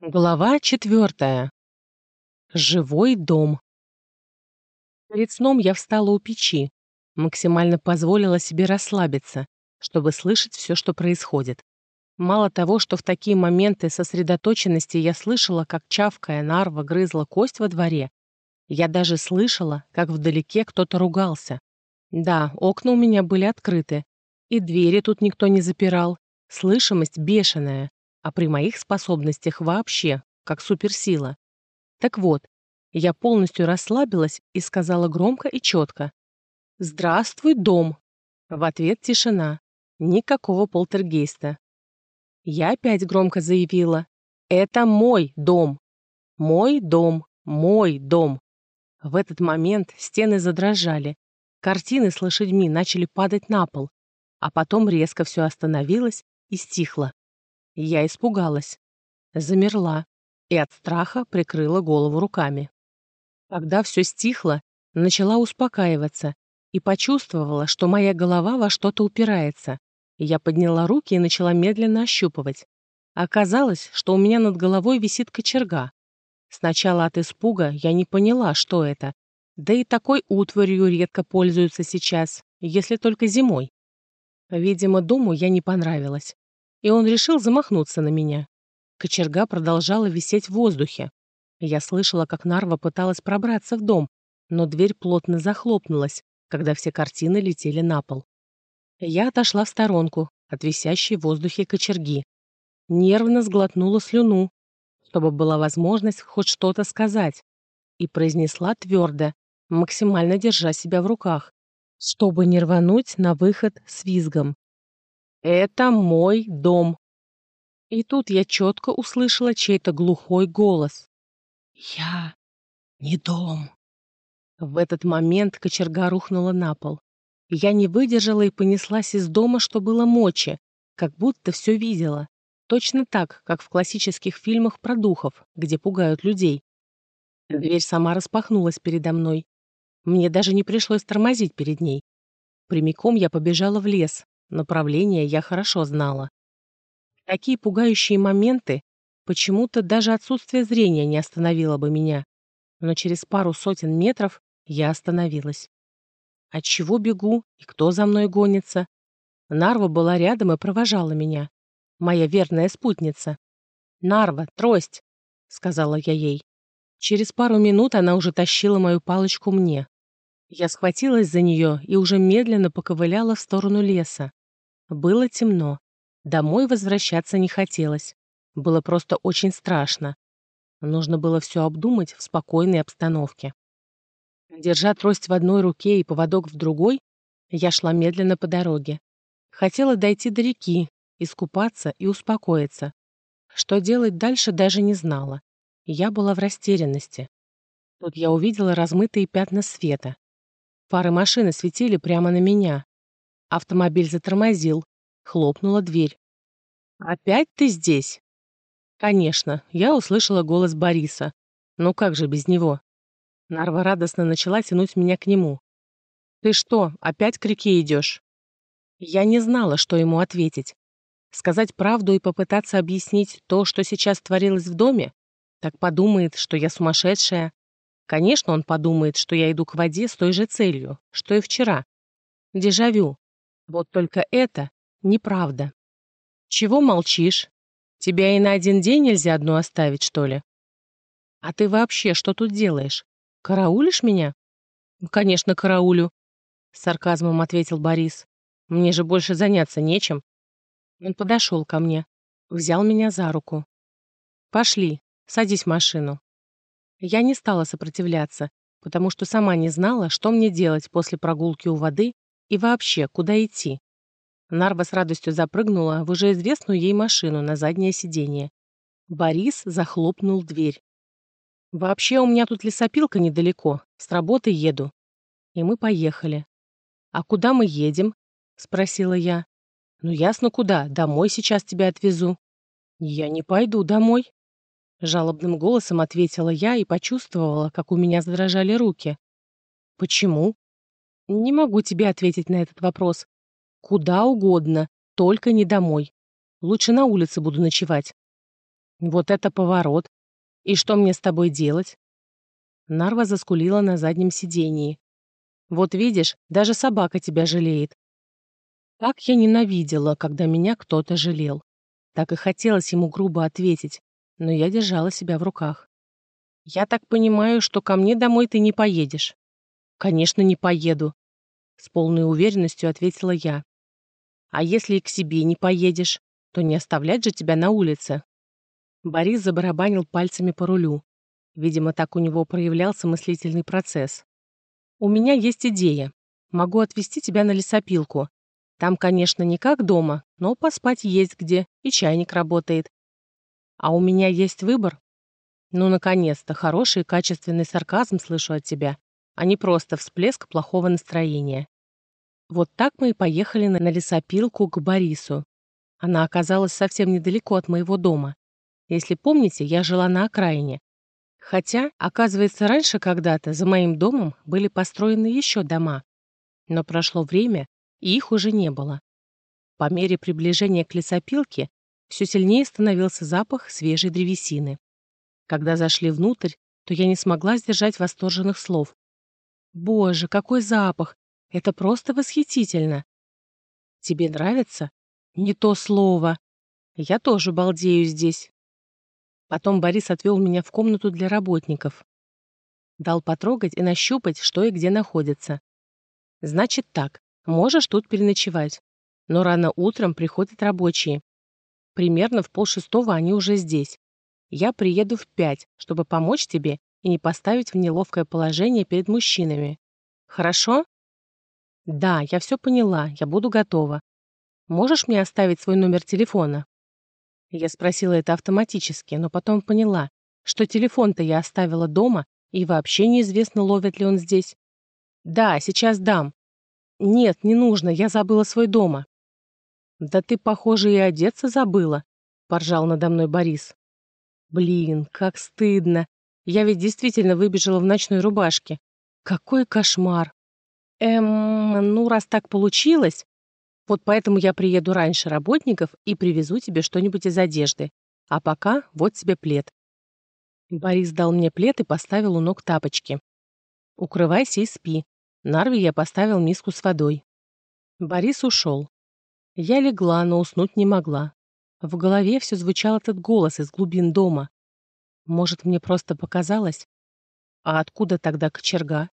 Глава четвертая. Живой дом. Перед сном я встала у печи, максимально позволила себе расслабиться, чтобы слышать все, что происходит. Мало того, что в такие моменты сосредоточенности я слышала, как чавкая нарва грызла кость во дворе, я даже слышала, как вдалеке кто-то ругался. Да, окна у меня были открыты, и двери тут никто не запирал, слышимость бешеная а при моих способностях вообще, как суперсила. Так вот, я полностью расслабилась и сказала громко и четко. «Здравствуй, дом!» В ответ тишина. Никакого полтергейста. Я опять громко заявила. «Это мой дом! Мой дом! Мой дом!» В этот момент стены задрожали. Картины с лошадьми начали падать на пол, а потом резко все остановилось и стихло. Я испугалась, замерла и от страха прикрыла голову руками. Когда все стихло, начала успокаиваться и почувствовала, что моя голова во что-то упирается. Я подняла руки и начала медленно ощупывать. Оказалось, что у меня над головой висит кочерга. Сначала от испуга я не поняла, что это. Да и такой утварью редко пользуются сейчас, если только зимой. Видимо, дому я не понравилась и он решил замахнуться на меня. Кочерга продолжала висеть в воздухе. Я слышала, как Нарва пыталась пробраться в дом, но дверь плотно захлопнулась, когда все картины летели на пол. Я отошла в сторонку от висящей в воздухе кочерги. Нервно сглотнула слюну, чтобы была возможность хоть что-то сказать, и произнесла твердо, максимально держа себя в руках, чтобы не рвануть на выход с визгом. Это мой дом. И тут я четко услышала чей-то глухой голос. Я не дом. В этот момент кочерга рухнула на пол. Я не выдержала и понеслась из дома, что было мочи, как будто все видела. Точно так, как в классических фильмах про духов, где пугают людей. Дверь сама распахнулась передо мной. Мне даже не пришлось тормозить перед ней. Прямиком я побежала в лес, Направление я хорошо знала. такие пугающие моменты почему-то даже отсутствие зрения не остановило бы меня. Но через пару сотен метров я остановилась. От чего бегу и кто за мной гонится? Нарва была рядом и провожала меня. Моя верная спутница. «Нарва, трость!» — сказала я ей. Через пару минут она уже тащила мою палочку мне. Я схватилась за нее и уже медленно поковыляла в сторону леса. Было темно. Домой возвращаться не хотелось. Было просто очень страшно. Нужно было все обдумать в спокойной обстановке. Держа трость в одной руке и поводок в другой, я шла медленно по дороге. Хотела дойти до реки, искупаться и успокоиться. Что делать дальше, даже не знала. Я была в растерянности. Тут я увидела размытые пятна света. Фары машины светили прямо на меня. Автомобиль затормозил. Хлопнула дверь. «Опять ты здесь?» Конечно, я услышала голос Бориса. Ну как же без него? Нарва радостно начала тянуть меня к нему. «Ты что, опять к реке идешь?» Я не знала, что ему ответить. Сказать правду и попытаться объяснить то, что сейчас творилось в доме? Так подумает, что я сумасшедшая. Конечно, он подумает, что я иду к воде с той же целью, что и вчера. Дежавю. Вот только это неправда. Чего молчишь? Тебя и на один день нельзя одну оставить, что ли? А ты вообще что тут делаешь? Караулишь меня? Конечно, караулю, с сарказмом ответил Борис. Мне же больше заняться нечем. Он подошел ко мне, взял меня за руку. Пошли, садись в машину. Я не стала сопротивляться, потому что сама не знала, что мне делать после прогулки у воды и вообще, куда идти? Нарва с радостью запрыгнула в уже известную ей машину на заднее сиденье. Борис захлопнул дверь. «Вообще у меня тут лесопилка недалеко, с работы еду». И мы поехали. «А куда мы едем?» — спросила я. «Ну ясно куда, домой сейчас тебя отвезу». «Я не пойду домой», — жалобным голосом ответила я и почувствовала, как у меня задрожали руки. «Почему?» Не могу тебе ответить на этот вопрос. Куда угодно, только не домой. Лучше на улице буду ночевать. Вот это поворот. И что мне с тобой делать? Нарва заскулила на заднем сидении. Вот видишь, даже собака тебя жалеет. Так я ненавидела, когда меня кто-то жалел. Так и хотелось ему грубо ответить, но я держала себя в руках. «Я так понимаю, что ко мне домой ты не поедешь?» «Конечно, не поеду», — с полной уверенностью ответила я. «А если и к себе не поедешь, то не оставлять же тебя на улице». Борис забарабанил пальцами по рулю. Видимо, так у него проявлялся мыслительный процесс. «У меня есть идея. Могу отвезти тебя на лесопилку. Там, конечно, не как дома, но поспать есть где, и чайник работает. А у меня есть выбор. Ну, наконец-то, хороший и качественный сарказм слышу от тебя, а не просто всплеск плохого настроения. Вот так мы и поехали на лесопилку к Борису. Она оказалась совсем недалеко от моего дома. Если помните, я жила на окраине. Хотя, оказывается, раньше когда-то за моим домом были построены еще дома. Но прошло время, и их уже не было. По мере приближения к лесопилке все сильнее становился запах свежей древесины. Когда зашли внутрь, то я не смогла сдержать восторженных слов. «Боже, какой запах! Это просто восхитительно!» «Тебе нравится?» «Не то слово. Я тоже балдею здесь». Потом Борис отвел меня в комнату для работников. Дал потрогать и нащупать, что и где находится. «Значит так, Можешь тут переночевать. Но рано утром приходят рабочие. Примерно в полшестого они уже здесь. Я приеду в пять, чтобы помочь тебе и не поставить в неловкое положение перед мужчинами. Хорошо? Да, я все поняла, я буду готова. Можешь мне оставить свой номер телефона? Я спросила это автоматически, но потом поняла, что телефон-то я оставила дома, и вообще неизвестно, ловят ли он здесь. Да, сейчас дам. «Нет, не нужно, я забыла свой дома». «Да ты, похоже, и одеться забыла», — поржал надо мной Борис. «Блин, как стыдно. Я ведь действительно выбежала в ночной рубашке. Какой кошмар. Эм, ну, раз так получилось, вот поэтому я приеду раньше работников и привезу тебе что-нибудь из одежды. А пока вот тебе плед». Борис дал мне плед и поставил у ног тапочки. «Укрывайся и спи. Нарви я поставил миску с водой. Борис ушел. Я легла, но уснуть не могла. В голове все звучал этот голос из глубин дома. Может, мне просто показалось? А откуда тогда кочерга?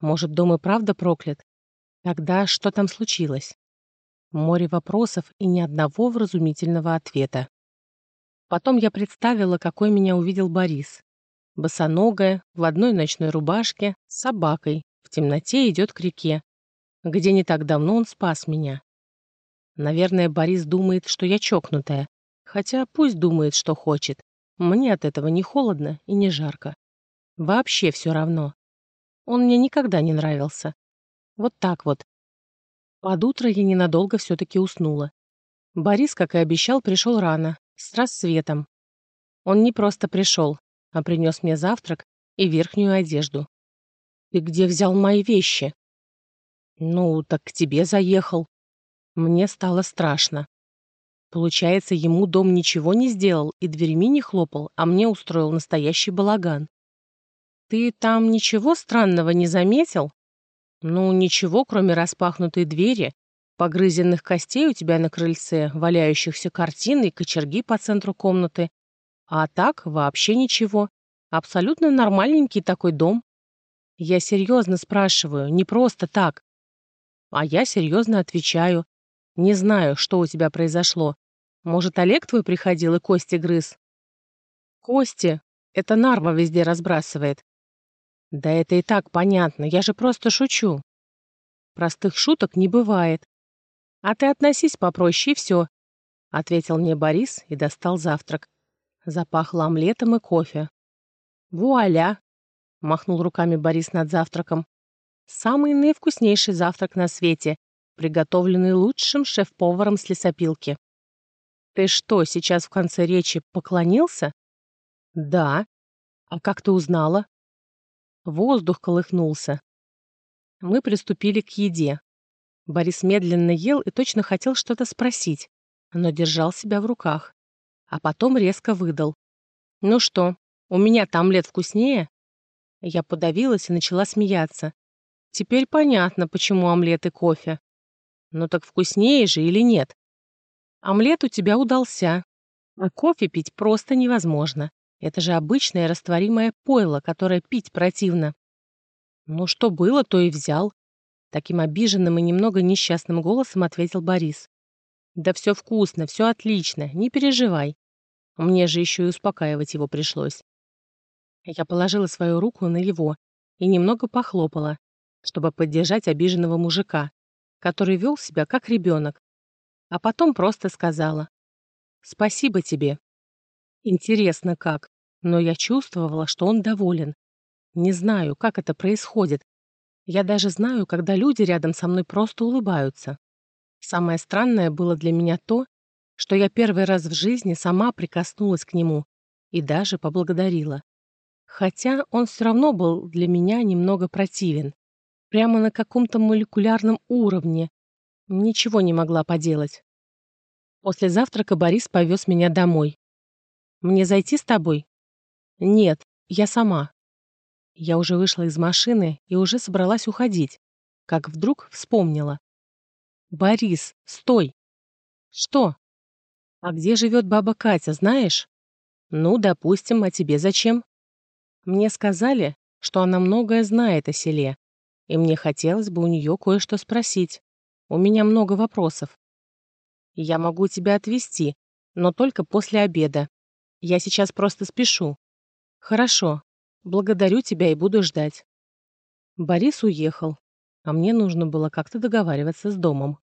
Может, дом и правда проклят? Тогда что там случилось? Море вопросов и ни одного вразумительного ответа. Потом я представила, какой меня увидел Борис. Босоногая, в одной ночной рубашке, с собакой, в темноте идет к реке, где не так давно он спас меня. Наверное, Борис думает, что я чокнутая, хотя пусть думает, что хочет. Мне от этого не холодно и не жарко. Вообще все равно. Он мне никогда не нравился. Вот так вот. Под утро я ненадолго все-таки уснула. Борис, как и обещал, пришел рано, с рассветом. Он не просто пришел, а принес мне завтрак и верхнюю одежду. «Ты где взял мои вещи?» «Ну, так к тебе заехал». Мне стало страшно. Получается, ему дом ничего не сделал и дверьми не хлопал, а мне устроил настоящий балаган. «Ты там ничего странного не заметил?» «Ну, ничего, кроме распахнутой двери, погрызенных костей у тебя на крыльце, валяющихся картин и кочерги по центру комнаты. А так вообще ничего. Абсолютно нормальненький такой дом. Я серьезно спрашиваю, не просто так. А я серьезно отвечаю. Не знаю, что у тебя произошло. Может, Олег твой приходил и кости грыз? Кости? Это Нарва везде разбрасывает. Да это и так понятно, я же просто шучу. Простых шуток не бывает. А ты относись попроще и все, — ответил мне Борис и достал завтрак. Запахло омлетом и кофе. Вуаля! — махнул руками Борис над завтраком. «Самый наивкуснейший завтрак на свете, приготовленный лучшим шеф-поваром с лесопилки». «Ты что, сейчас в конце речи поклонился?» «Да. А как ты узнала?» Воздух колыхнулся. Мы приступили к еде. Борис медленно ел и точно хотел что-то спросить, но держал себя в руках. а потом резко выдал. «Ну что, у меня-то омлет вкуснее?» Я подавилась и начала смеяться. Теперь понятно, почему омлет и кофе. Ну так вкуснее же или нет? Омлет у тебя удался, а кофе пить просто невозможно. Это же обычное растворимое пойло, которое пить противно. Ну что было, то и взял. Таким обиженным и немного несчастным голосом ответил Борис. Да все вкусно, все отлично, не переживай. Мне же еще и успокаивать его пришлось. Я положила свою руку на его и немного похлопала, чтобы поддержать обиженного мужика, который вел себя как ребенок. А потом просто сказала «Спасибо тебе». Интересно как, но я чувствовала, что он доволен. Не знаю, как это происходит. Я даже знаю, когда люди рядом со мной просто улыбаются. Самое странное было для меня то, что я первый раз в жизни сама прикоснулась к нему и даже поблагодарила. Хотя он все равно был для меня немного противен. Прямо на каком-то молекулярном уровне. Ничего не могла поделать. После завтрака Борис повез меня домой. «Мне зайти с тобой?» «Нет, я сама». Я уже вышла из машины и уже собралась уходить, как вдруг вспомнила. «Борис, стой!» «Что?» «А где живет баба Катя, знаешь?» «Ну, допустим, а тебе зачем?» Мне сказали, что она многое знает о селе, и мне хотелось бы у нее кое-что спросить. У меня много вопросов. Я могу тебя отвезти, но только после обеда. Я сейчас просто спешу. Хорошо. Благодарю тебя и буду ждать. Борис уехал, а мне нужно было как-то договариваться с домом.